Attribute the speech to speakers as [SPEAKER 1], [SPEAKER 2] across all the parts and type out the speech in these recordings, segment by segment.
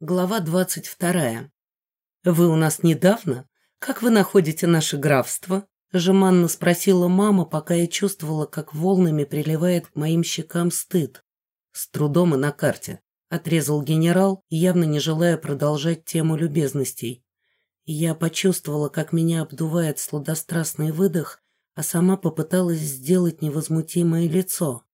[SPEAKER 1] Глава двадцать вторая. «Вы у нас недавно? Как вы находите наше графство?» Жеманно спросила мама, пока я чувствовала, как волнами приливает к моим щекам стыд. «С трудом и на карте», — отрезал генерал, явно не желая продолжать тему любезностей. Я почувствовала, как меня обдувает сладострастный выдох, а сама попыталась сделать невозмутимое лицо.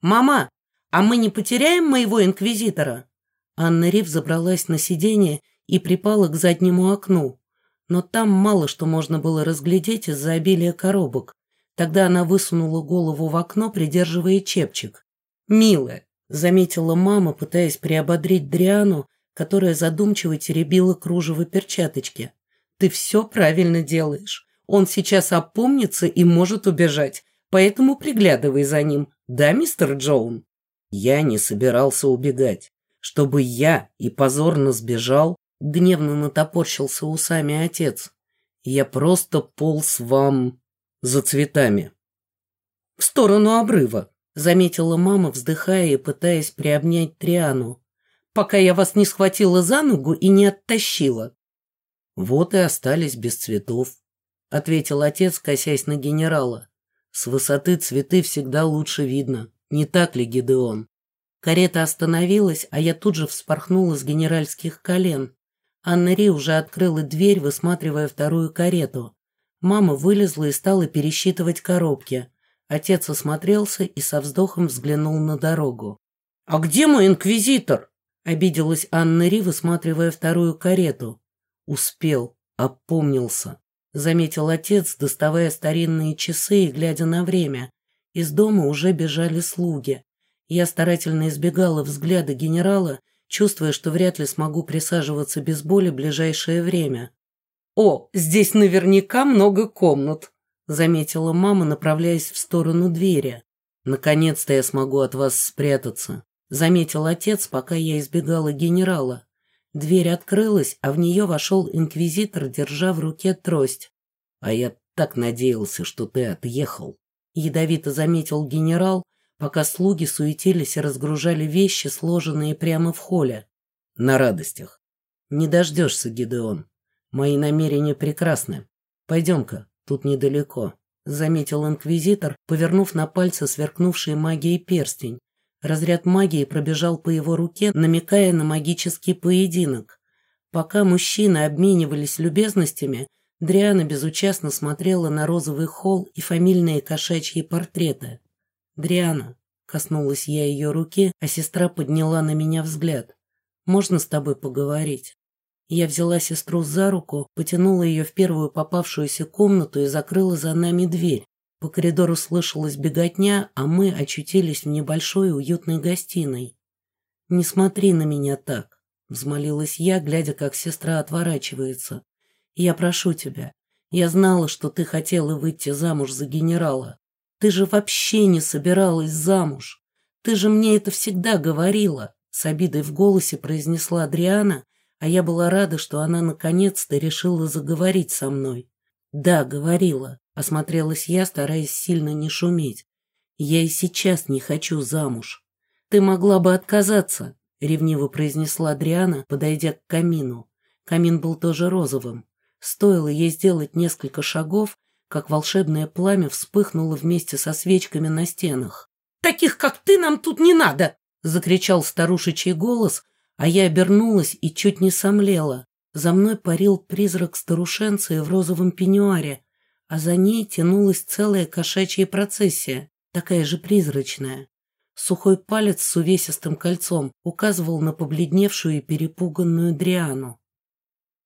[SPEAKER 1] «Мама, а мы не потеряем моего инквизитора?» Анна Рив забралась на сиденье и припала к заднему окну. Но там мало что можно было разглядеть из-за обилия коробок. Тогда она высунула голову в окно, придерживая чепчик. «Милая», — заметила мама, пытаясь приободрить Дриану, которая задумчиво теребила кружево перчаточки. «Ты все правильно делаешь. Он сейчас опомнится и может убежать, поэтому приглядывай за ним. Да, мистер Джоун?» Я не собирался убегать чтобы я и позорно сбежал, гневно натопорщился усами отец. Я просто полз вам за цветами. В сторону обрыва, заметила мама, вздыхая и пытаясь приобнять Триану, пока я вас не схватила за ногу и не оттащила. Вот и остались без цветов, ответил отец, косясь на генерала. С высоты цветы всегда лучше видно, не так ли, Гидеон? Карета остановилась, а я тут же вспорхнула с генеральских колен. Анна Ри уже открыла дверь, высматривая вторую карету. Мама вылезла и стала пересчитывать коробки. Отец осмотрелся и со вздохом взглянул на дорогу. «А где мой инквизитор?» — обиделась Анна Ри, высматривая вторую карету. «Успел, опомнился», — заметил отец, доставая старинные часы и глядя на время. Из дома уже бежали слуги. Я старательно избегала взгляда генерала, чувствуя, что вряд ли смогу присаживаться без боли ближайшее время. «О, здесь наверняка много комнат», — заметила мама, направляясь в сторону двери. «Наконец-то я смогу от вас спрятаться», — заметил отец, пока я избегала генерала. Дверь открылась, а в нее вошел инквизитор, держа в руке трость. «А я так надеялся, что ты отъехал», — ядовито заметил генерал, пока слуги суетились и разгружали вещи, сложенные прямо в холле. На радостях. Не дождешься, Гидеон. Мои намерения прекрасны. Пойдем-ка, тут недалеко. Заметил инквизитор, повернув на пальце сверкнувший магией перстень. Разряд магии пробежал по его руке, намекая на магический поединок. Пока мужчины обменивались любезностями, Дриана безучастно смотрела на розовый холл и фамильные кошачьи портреты. «Дриана», — коснулась я ее руки, а сестра подняла на меня взгляд. «Можно с тобой поговорить?» Я взяла сестру за руку, потянула ее в первую попавшуюся комнату и закрыла за нами дверь. По коридору слышалась беготня, а мы очутились в небольшой уютной гостиной. «Не смотри на меня так», — взмолилась я, глядя, как сестра отворачивается. «Я прошу тебя. Я знала, что ты хотела выйти замуж за генерала. Ты же вообще не собиралась замуж. Ты же мне это всегда говорила, с обидой в голосе произнесла Адриана, а я была рада, что она наконец-то решила заговорить со мной. Да, говорила, осмотрелась я, стараясь сильно не шуметь. Я и сейчас не хочу замуж. Ты могла бы отказаться, ревниво произнесла Адриана, подойдя к камину. Камин был тоже розовым. Стоило ей сделать несколько шагов, как волшебное пламя вспыхнуло вместе со свечками на стенах. «Таких, как ты, нам тут не надо!» — закричал старушечий голос, а я обернулась и чуть не сомлела. За мной парил призрак старушенции в розовом пеньюаре, а за ней тянулась целая кошачья процессия, такая же призрачная. Сухой палец с увесистым кольцом указывал на побледневшую и перепуганную Дриану.